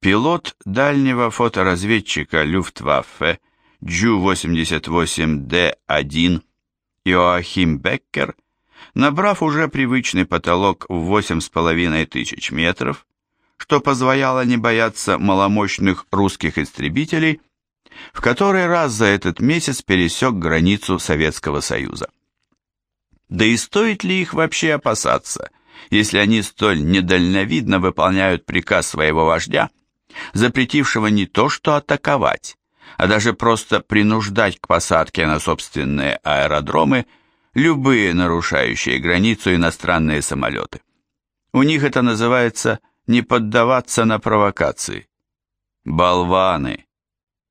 Пилот дальнего фоторазведчика Люфтваффе Джу-88Д1 Иоахим Беккер, набрав уже привычный потолок в 8,5 тысяч метров, что позволяло не бояться маломощных русских истребителей, в который раз за этот месяц пересек границу Советского Союза. Да и стоит ли их вообще опасаться, если они столь недальновидно выполняют приказ своего вождя, запретившего не то что атаковать, а даже просто принуждать к посадке на собственные аэродромы любые нарушающие границу иностранные самолеты. У них это называется не поддаваться на провокации. Болваны!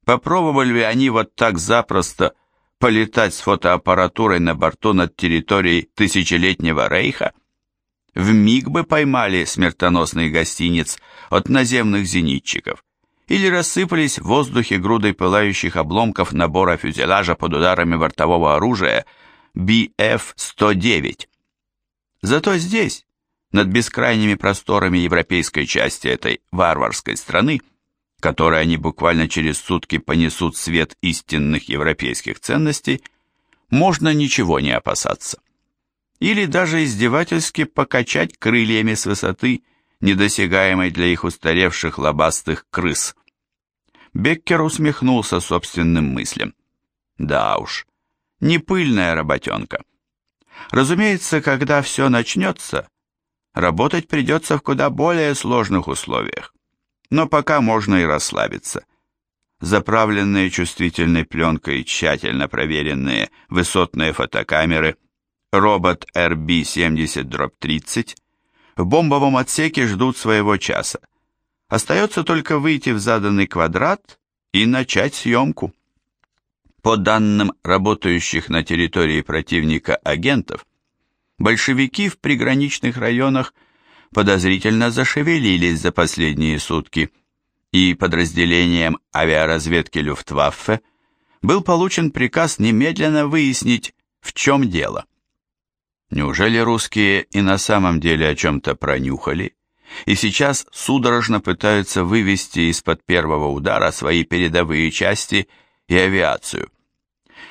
Попробовали ли они вот так запросто полетать с фотоаппаратурой на борту над территорией тысячелетнего рейха? В миг бы поймали смертоносный гостиниц от наземных зенитчиков или рассыпались в воздухе грудой пылающих обломков набора фюзеляжа под ударами бортового оружия BF-109. Зато здесь, над бескрайними просторами европейской части этой варварской страны, которой они буквально через сутки понесут свет истинных европейских ценностей, можно ничего не опасаться. Или даже издевательски покачать крыльями с высоты – недосягаемой для их устаревших лобастых крыс. Беккер усмехнулся собственным мыслям. Да уж, не пыльная работенка. Разумеется, когда все начнется, работать придется в куда более сложных условиях. Но пока можно и расслабиться. Заправленные чувствительной пленкой тщательно проверенные высотные фотокамеры, робот RB-70-30 в бомбовом отсеке ждут своего часа. Остается только выйти в заданный квадрат и начать съемку. По данным работающих на территории противника агентов, большевики в приграничных районах подозрительно зашевелились за последние сутки, и подразделением авиаразведки Люфтваффе был получен приказ немедленно выяснить, в чем дело. Неужели русские и на самом деле о чем-то пронюхали, и сейчас судорожно пытаются вывести из-под первого удара свои передовые части и авиацию?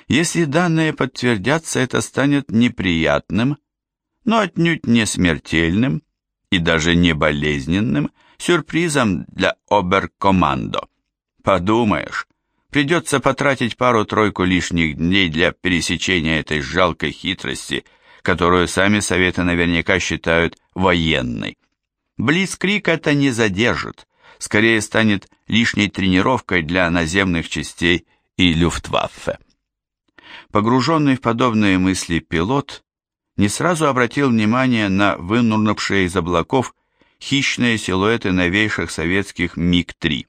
Если данные подтвердятся, это станет неприятным, но отнюдь не смертельным и даже не болезненным сюрпризом для оберкомандо. Подумаешь, придется потратить пару-тройку лишних дней для пересечения этой жалкой хитрости – которую сами Советы наверняка считают военной. Блицкрик это не задержит, скорее станет лишней тренировкой для наземных частей и Люфтваффе. Погруженный в подобные мысли пилот не сразу обратил внимание на вынурнувшие из облаков хищные силуэты новейших советских МиГ-3.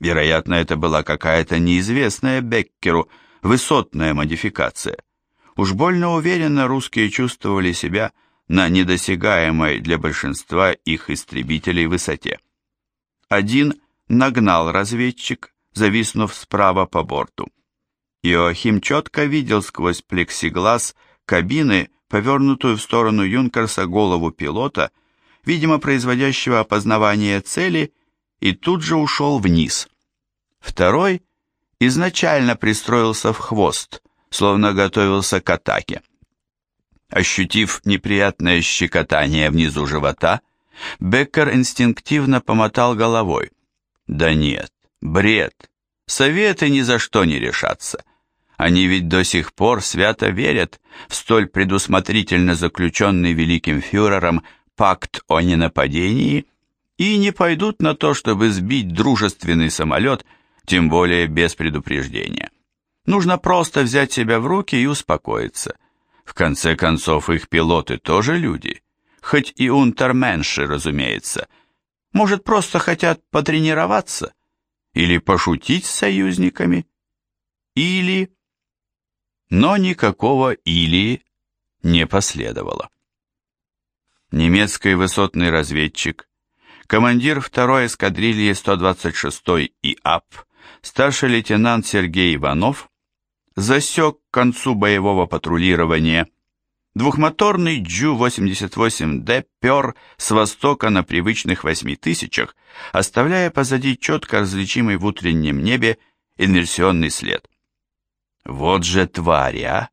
Вероятно, это была какая-то неизвестная Беккеру высотная модификация – Уж больно уверенно русские чувствовали себя на недосягаемой для большинства их истребителей высоте. Один нагнал разведчик, зависнув справа по борту. Иоахим четко видел сквозь плексиглаз кабины, повернутую в сторону Юнкерса голову пилота, видимо, производящего опознавание цели, и тут же ушел вниз. Второй изначально пристроился в хвост, словно готовился к атаке. Ощутив неприятное щекотание внизу живота, Беккер инстинктивно помотал головой. Да нет, бред. Советы ни за что не решатся. Они ведь до сих пор свято верят в столь предусмотрительно заключенный великим фюрером пакт о ненападении и не пойдут на то, чтобы сбить дружественный самолет, тем более без предупреждения. Нужно просто взять себя в руки и успокоиться. В конце концов, их пилоты тоже люди. Хоть и унтерменши, разумеется. Может, просто хотят потренироваться? Или пошутить с союзниками? Или... Но никакого «или» не последовало. Немецкий высотный разведчик, командир второй эскадрильи 126-й ИАП, старший лейтенант Сергей Иванов, засек к концу боевого патрулирования Двухмоторный Джу-88Д пер с востока на привычных восьми тысячах, оставляя позади четко различимый в утреннем небе инверсионный след. Вот же твари, а!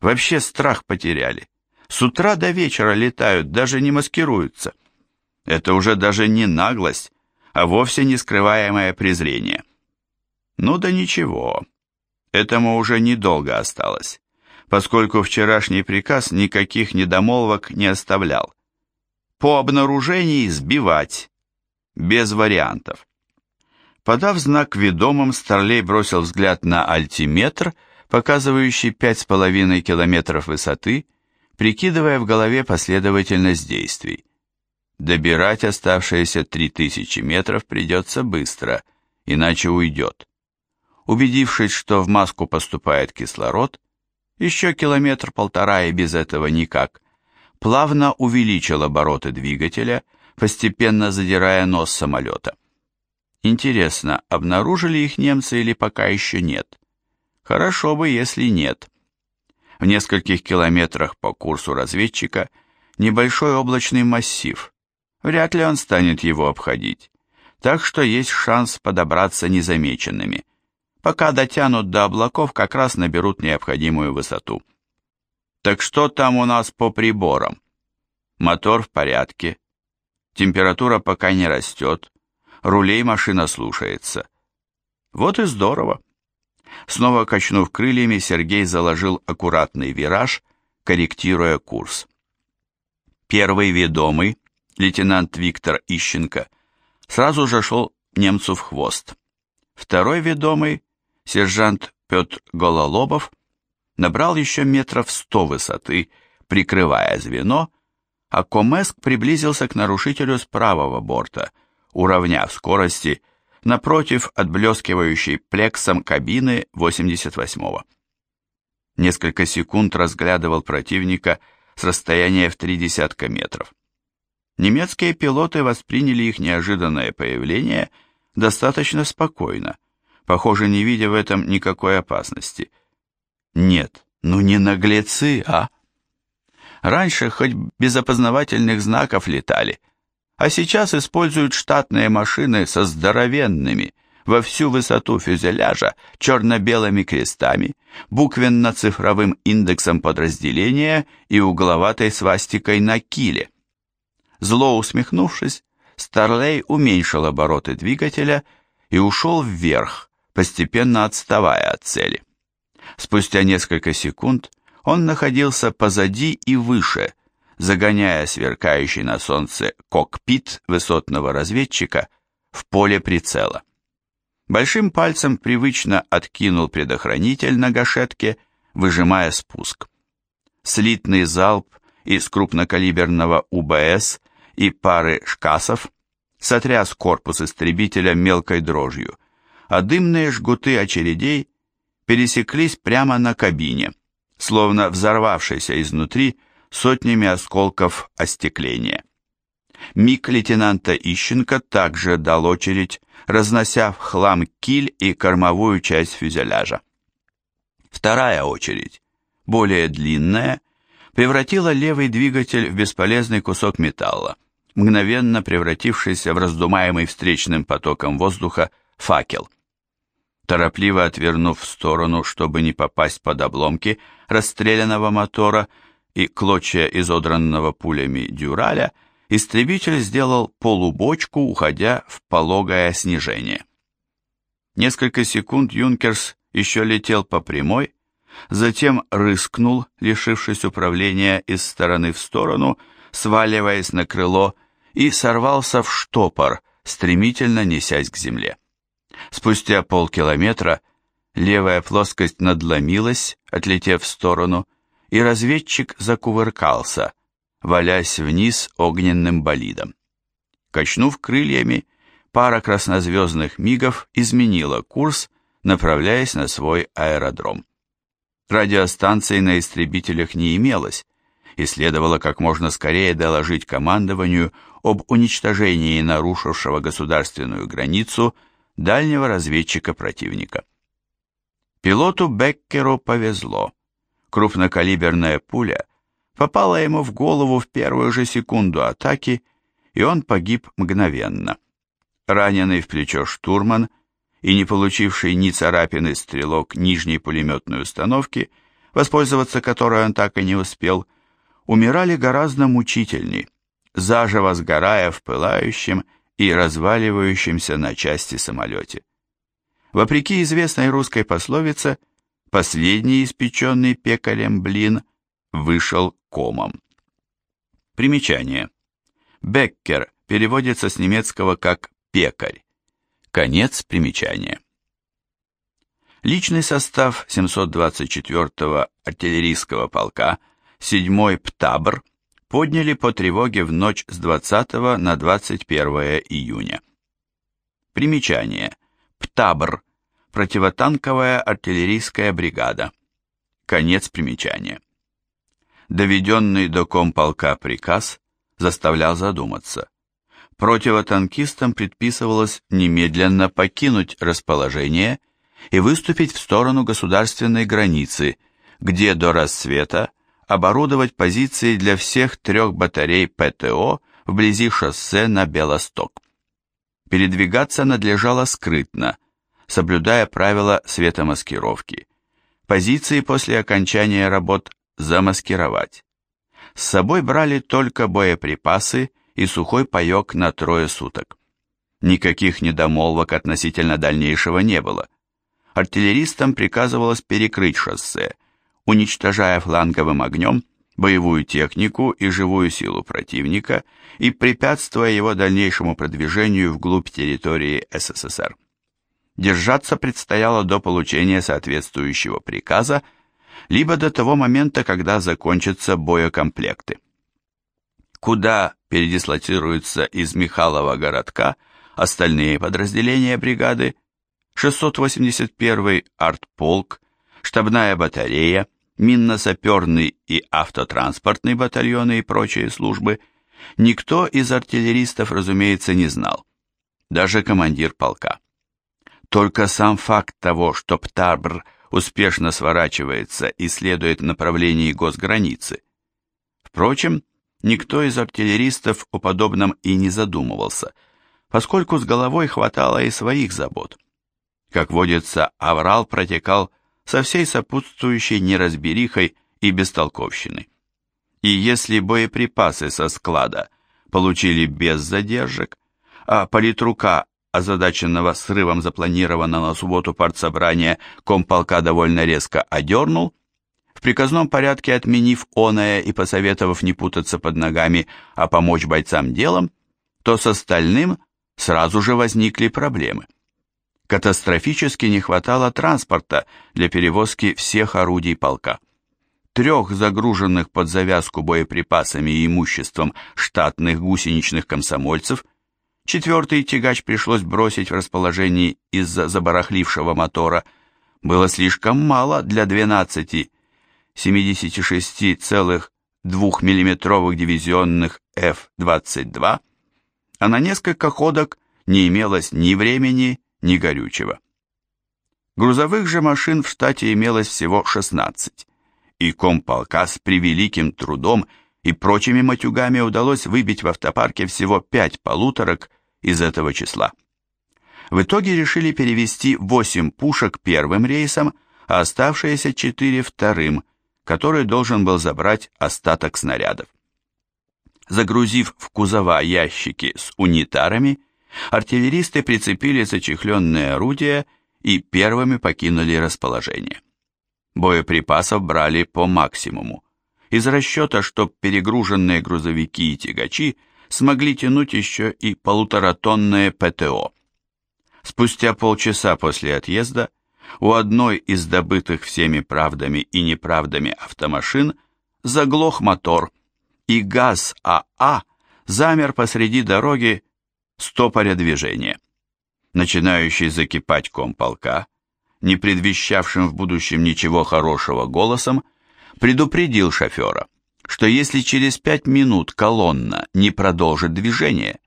Вообще страх потеряли. С утра до вечера летают, даже не маскируются. Это уже даже не наглость, а вовсе не скрываемое презрение. Ну да ничего, этому уже недолго осталось поскольку вчерашний приказ никаких недомолвок не оставлял. По обнаружении сбивать, без вариантов. Подав знак ведомым, Старлей бросил взгляд на альтиметр, показывающий 5,5 километров высоты, прикидывая в голове последовательность действий. Добирать оставшиеся 3000 метров придется быстро, иначе уйдет. Убедившись, что в маску поступает кислород, еще километр-полтора и без этого никак, плавно увеличил обороты двигателя, постепенно задирая нос самолета. Интересно, обнаружили их немцы или пока еще нет? Хорошо бы, если нет. В нескольких километрах по курсу разведчика небольшой облачный массив. Вряд ли он станет его обходить. Так что есть шанс подобраться незамеченными пока дотянут до облаков, как раз наберут необходимую высоту. Так что там у нас по приборам? Мотор в порядке. Температура пока не растет. Рулей машина слушается. Вот и здорово. Снова качнув крыльями, Сергей заложил аккуратный вираж, корректируя курс. Первый ведомый, лейтенант Виктор Ищенко, сразу же шел немцу в хвост. Второй ведомый, сержант Петр Гололобов набрал еще метров сто высоты, прикрывая звено, а Комеск приблизился к нарушителю с правого борта, уравняв скорости напротив отблескивающей плексом кабины 88-го. Несколько секунд разглядывал противника с расстояния в три десятка метров. Немецкие пилоты восприняли их неожиданное появление достаточно спокойно, похоже, не видя в этом никакой опасности. Нет, ну не наглецы, а? Раньше хоть без опознавательных знаков летали, а сейчас используют штатные машины со здоровенными, во всю высоту фюзеляжа, черно-белыми крестами, буквенно-цифровым индексом подразделения и угловатой свастикой на киле. Зло усмехнувшись, Старлей уменьшил обороты двигателя и ушел вверх, постепенно отставая от цели. Спустя несколько секунд он находился позади и выше, загоняя сверкающий на солнце кокпит высотного разведчика в поле прицела. Большим пальцем привычно откинул предохранитель на гашетке, выжимая спуск. Слитный залп из крупнокалиберного УБС и пары шкасов сотряс корпус истребителя мелкой дрожью – а дымные жгуты очередей пересеклись прямо на кабине, словно взорвавшейся изнутри сотнями осколков остекления. Миг лейтенанта Ищенко также дал очередь, разнося в хлам киль и кормовую часть фюзеляжа. Вторая очередь, более длинная, превратила левый двигатель в бесполезный кусок металла, мгновенно превратившийся в раздумаемый встречным потоком воздуха факел. Торопливо отвернув в сторону, чтобы не попасть под обломки расстрелянного мотора и клочья изодранного пулями дюраля, истребитель сделал полубочку, уходя в пологое снижение. Несколько секунд Юнкерс еще летел по прямой, затем рыскнул, лишившись управления из стороны в сторону, сваливаясь на крыло, и сорвался в штопор, стремительно несясь к земле. Спустя полкилометра левая плоскость надломилась, отлетев в сторону, и разведчик закувыркался, валясь вниз огненным болидом. Качнув крыльями, пара краснозвездных мигов изменила курс, направляясь на свой аэродром. Радиостанции на истребителях не имелось, и следовало как можно скорее доложить командованию об уничтожении нарушившего государственную границу дальнего разведчика противника. Пилоту Беккеру повезло. Крупнокалиберная пуля попала ему в голову в первую же секунду атаки, и он погиб мгновенно. Раненый в плечо штурман и не получивший ни царапины стрелок нижней пулеметной установки, воспользоваться которой он так и не успел, умирали гораздо мучительней, заживо сгорая в пылающем и разваливающемся на части самолете. Вопреки известной русской пословице, последний испеченный пекарем блин вышел комом. Примечание. Беккер переводится с немецкого как «пекарь». Конец примечания. Личный состав 724-го артиллерийского полка 7-й ПТАБР подняли по тревоге в ночь с 20 на 21 июня. Примечание. ПТАБР. Противотанковая артиллерийская бригада. Конец примечания. Доведенный до комполка приказ заставлял задуматься. Противотанкистам предписывалось немедленно покинуть расположение и выступить в сторону государственной границы, где до рассвета оборудовать позиции для всех трех батарей ПТО вблизи шоссе на Белосток. Передвигаться надлежало скрытно, соблюдая правила светомаскировки. Позиции после окончания работ замаскировать. С собой брали только боеприпасы и сухой паек на трое суток. Никаких недомолвок относительно дальнейшего не было. Артиллеристам приказывалось перекрыть шоссе, уничтожая фланговым огнем боевую технику и живую силу противника и препятствуя его дальнейшему продвижению вглубь территории СССР. Держаться предстояло до получения соответствующего приказа, либо до того момента, когда закончатся боекомплекты. Куда передислоцируются из Михалова городка остальные подразделения бригады, 681-й артполк, штабная батарея, минно-саперный и автотранспортный батальоны и прочие службы, никто из артиллеристов, разумеется, не знал, даже командир полка. Только сам факт того, что Птарбр успешно сворачивается и следует в направлении госграницы. Впрочем, никто из артиллеристов о подобном и не задумывался, поскольку с головой хватало и своих забот. Как водится, аврал протекал со всей сопутствующей неразберихой и бестолковщиной. И если боеприпасы со склада получили без задержек, а политрука, озадаченного срывом запланированного на субботу партсобрания, комполка довольно резко одернул, в приказном порядке отменив оное и посоветовав не путаться под ногами, а помочь бойцам делом, то с остальным сразу же возникли проблемы катастрофически не хватало транспорта для перевозки всех орудий полка. Трех загруженных под завязку боеприпасами и имуществом штатных гусеничных комсомольцев, четвертый тягач пришлось бросить в расположении из-за забарахлившего мотора, было слишком мало для 12 76,2 миллиметровых дивизионных F-22, а на несколько ходок не имелось ни времени, ни горючего. Грузовых же машин в штате имелось всего 16, и комполка с превеликим трудом и прочими матюгами удалось выбить в автопарке всего 5 полуторок из этого числа. В итоге решили перевести 8 пушек первым рейсом, а оставшиеся 4 вторым, который должен был забрать остаток снарядов. Загрузив в кузова ящики с унитарами, артиллеристы прицепили зачехленные орудия и первыми покинули расположение. Боеприпасов брали по максимуму, из расчета, что перегруженные грузовики и тягачи смогли тянуть еще и полуторатонное ПТО. Спустя полчаса после отъезда у одной из добытых всеми правдами и неправдами автомашин заглох мотор, и газ АА замер посреди дороги стопоря движения. Начинающий закипать комполка, не предвещавшим в будущем ничего хорошего голосом, предупредил шофера, что если через пять минут колонна не продолжит движение,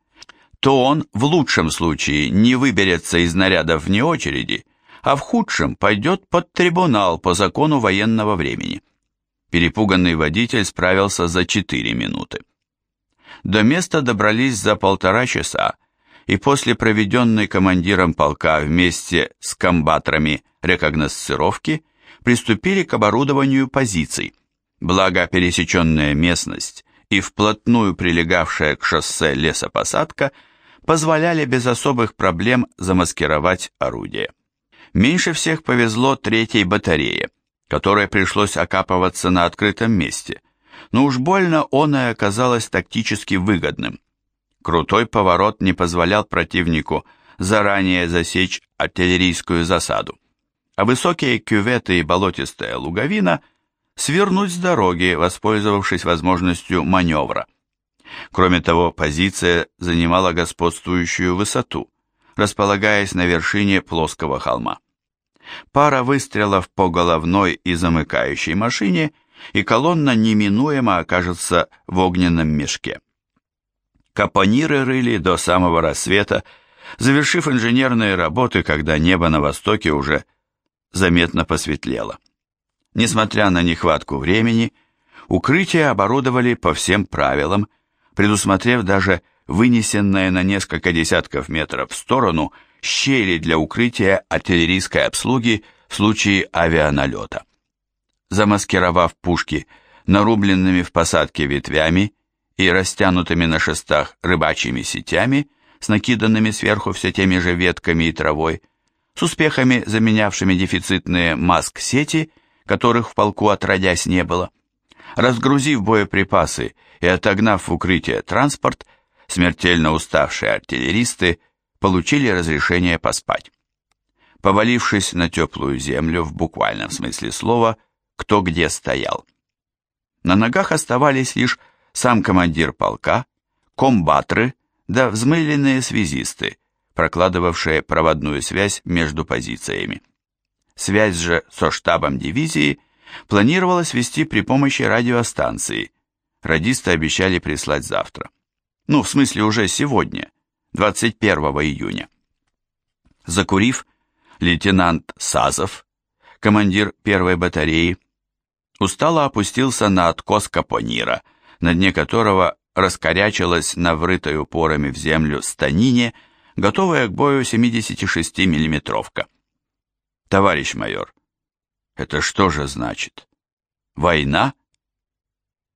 то он в лучшем случае не выберется из нарядов вне очереди, а в худшем пойдет под трибунал по закону военного времени. Перепуганный водитель справился за 4 минуты. До места добрались за полтора часа, и после проведенной командиром полка вместе с комбаторами рекогносцировки приступили к оборудованию позиций, благо пересеченная местность и вплотную прилегавшая к шоссе лесопосадка позволяли без особых проблем замаскировать орудие. Меньше всех повезло третьей батарее, которой пришлось окапываться на открытом месте, но уж больно оно и оказалось тактически выгодным. Крутой поворот не позволял противнику заранее засечь артиллерийскую засаду, а высокие кюветы и болотистая луговина свернуть с дороги, воспользовавшись возможностью маневра. Кроме того, позиция занимала господствующую высоту, располагаясь на вершине плоского холма. Пара выстрелов по головной и замыкающей машине, и колонна неминуемо окажется в огненном мешке. Капониры рыли до самого рассвета, завершив инженерные работы, когда небо на востоке уже заметно посветлело. Несмотря на нехватку времени, укрытие оборудовали по всем правилам, предусмотрев даже вынесенное на несколько десятков метров в сторону щели для укрытия артиллерийской обслуги в случае авианалета. Замаскировав пушки нарубленными в посадке ветвями и растянутыми на шестах рыбачьими сетями с накиданными сверху все теми же ветками и травой, с успехами заменявшими дефицитные маск-сети, которых в полку отродясь не было. Разгрузив боеприпасы и отогнав в укрытие транспорт, смертельно уставшие артиллеристы получили разрешение поспать. Повалившись на теплую землю в буквальном смысле слова, кто где стоял. На ногах оставались лишь сам командир полка, комбатры да взмыленные связисты, прокладывавшие проводную связь между позициями. Связь же со штабом дивизии планировалось вести при помощи радиостанции. Радисты обещали прислать завтра. Ну, в смысле уже сегодня, 21 июня. Закурив, лейтенант Сазов, командир первой батареи, устало опустился на откос капонира, на дне которого раскорячилась на врытой упорами в землю станине, готовая к бою 76 миллиметровка. Товарищ майор, это что же значит? Война?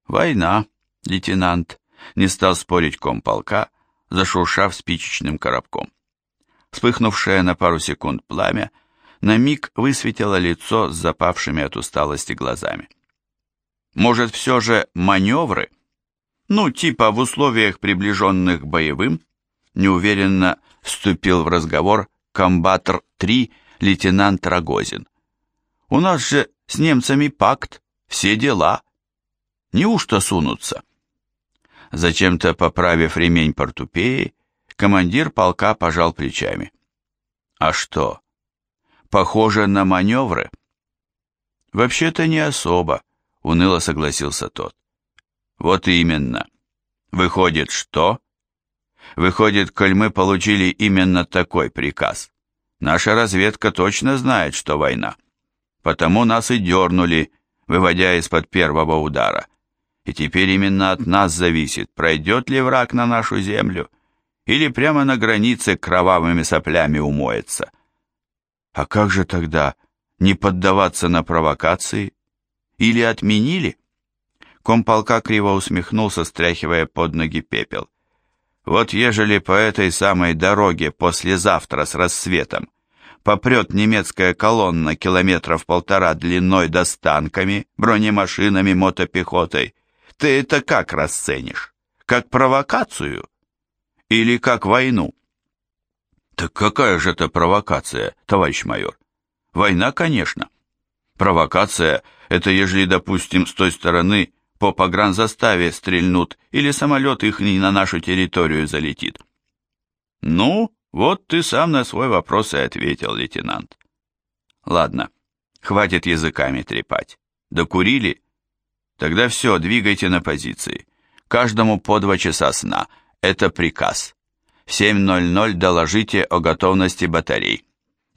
Война, лейтенант, не стал спорить комполка, зашуршав спичечным коробком. Вспыхнувшее на пару секунд пламя на миг высветило лицо с запавшими от усталости глазами. Может, все же маневры? Ну, типа в условиях, приближенных к боевым? Неуверенно вступил в разговор комбатор-3 лейтенант Рогозин. У нас же с немцами пакт, все дела. Неужто сунутся? Зачем-то поправив ремень портупеи, командир полка пожал плечами. А что? Похоже на маневры? Вообще-то не особо уныло согласился тот. Вот именно. Выходит, что? Выходит, коль мы получили именно такой приказ. Наша разведка точно знает, что война. Потому нас и дернули, выводя из-под первого удара. И теперь именно от нас зависит, пройдет ли враг на нашу землю, или прямо на границе кровавыми соплями умоется. А как же тогда не поддаваться на провокации? Или отменили? Комполка криво усмехнулся, стряхивая под ноги пепел. Вот ежели по этой самой дороге послезавтра с рассветом попрет немецкая колонна километров полтора длиной до с танками, бронемашинами, мотопехотой, ты это как расценишь? Как провокацию? Или как войну? Так какая же это провокация, товарищ майор? Война, конечно. Провокация – это ежели, допустим, с той стороны по погранзаставе стрельнут или самолет их не на нашу территорию залетит. Ну, вот ты сам на свой вопрос и ответил, лейтенант. Ладно, хватит языками трепать. Докурили? Тогда все, двигайте на позиции. Каждому по два часа сна. Это приказ. В 7.00 доложите о готовности батарей.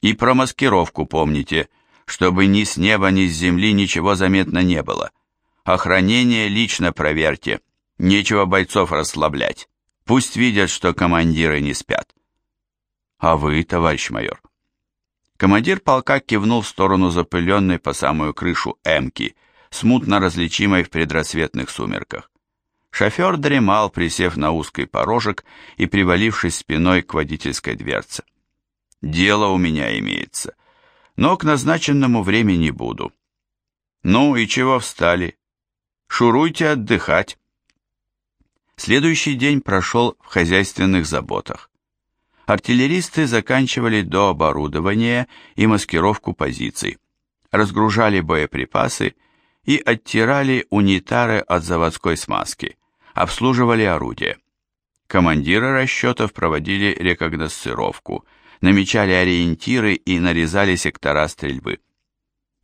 И про маскировку помните – чтобы ни с неба, ни с земли ничего заметно не было. Охранение лично проверьте. Нечего бойцов расслаблять. Пусть видят, что командиры не спят. А вы, товарищ майор? Командир полка кивнул в сторону запыленной по самую крышу эмки, смутно различимой в предрассветных сумерках. Шофер дремал, присев на узкий порожек и привалившись спиной к водительской дверце. «Дело у меня имеется, но к назначенному времени буду». «Ну и чего встали? Шуруйте отдыхать». Следующий день прошел в хозяйственных заботах. Артиллеристы заканчивали до оборудования и маскировку позиций, разгружали боеприпасы и оттирали унитары от заводской смазки, обслуживали орудия. Командиры расчетов проводили рекогносцировку, намечали ориентиры и нарезали сектора стрельбы.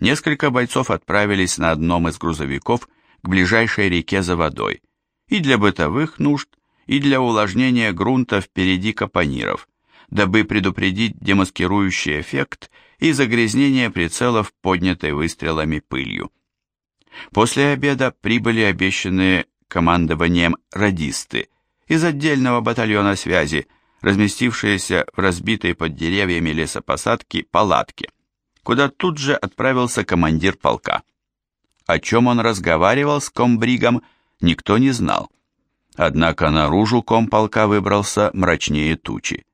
Несколько бойцов отправились на одном из грузовиков к ближайшей реке за водой, и для бытовых нужд, и для увлажнения грунта впереди капониров, дабы предупредить демаскирующий эффект и загрязнение прицелов, поднятой выстрелами пылью. После обеда прибыли обещанные командованием радисты из отдельного батальона связи, разместившиеся в разбитой под деревьями лесопосадки палатке, куда тут же отправился командир полка. О чем он разговаривал с комбригом, никто не знал. Однако наружу комполка выбрался мрачнее тучи.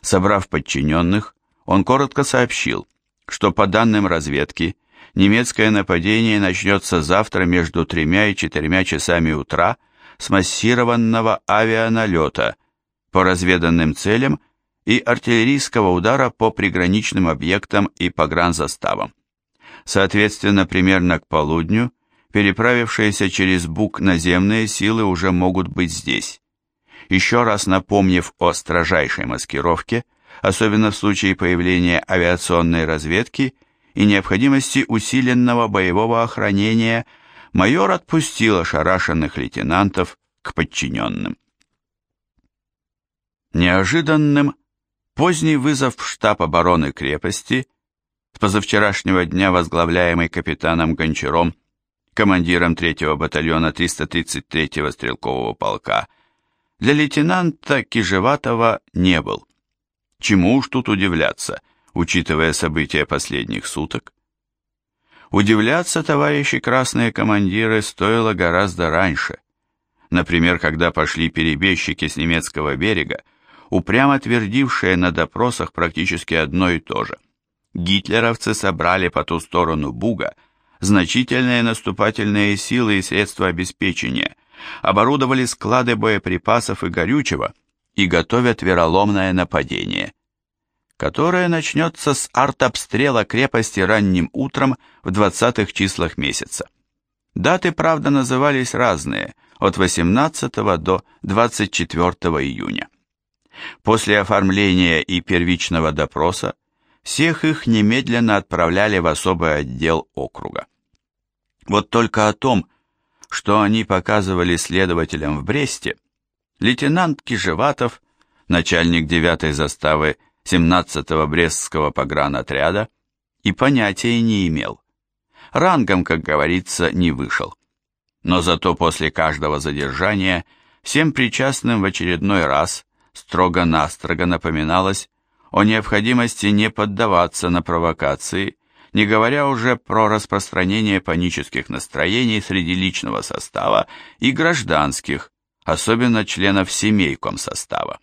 Собрав подчиненных, он коротко сообщил, что по данным разведки, немецкое нападение начнется завтра между тремя и четырьмя часами утра с массированного авианалета по разведанным целям и артиллерийского удара по приграничным объектам и погранзаставам. Соответственно, примерно к полудню переправившиеся через Буг наземные силы уже могут быть здесь еще раз напомнив о строжайшей маскировке, особенно в случае появления авиационной разведки и необходимости усиленного боевого охранения, майор отпустил ошарашенных лейтенантов к подчиненным. Неожиданным поздний вызов в штаб обороны крепости с позавчерашнего дня возглавляемый капитаном Гончаром, командиром 3-го батальона 333-го стрелкового полка, для лейтенанта Кижеватова не был. Чему уж тут удивляться, учитывая события последних суток? Удивляться, товарищи красные командиры, стоило гораздо раньше. Например, когда пошли перебежчики с немецкого берега, упрямо твердившие на допросах практически одно и то же. Гитлеровцы собрали по ту сторону Буга значительные наступательные силы и средства обеспечения – оборудовали склады боеприпасов и горючего и готовят вероломное нападение, которое начнется с артобстрела крепости ранним утром в 20-х числах месяца. Даты, правда, назывались разные, от 18 до 24 июня. После оформления и первичного допроса всех их немедленно отправляли в особый отдел округа. Вот только о том, что они показывали следователям в Бресте, лейтенант Кижеватов, начальник 9-й заставы 17-го Брестского погранотряда, и понятия не имел. Рангом, как говорится, не вышел. Но зато после каждого задержания всем причастным в очередной раз строго-настрого напоминалось о необходимости не поддаваться на провокации не говоря уже про распространение панических настроений среди личного состава и гражданских, особенно членов семей комсостава.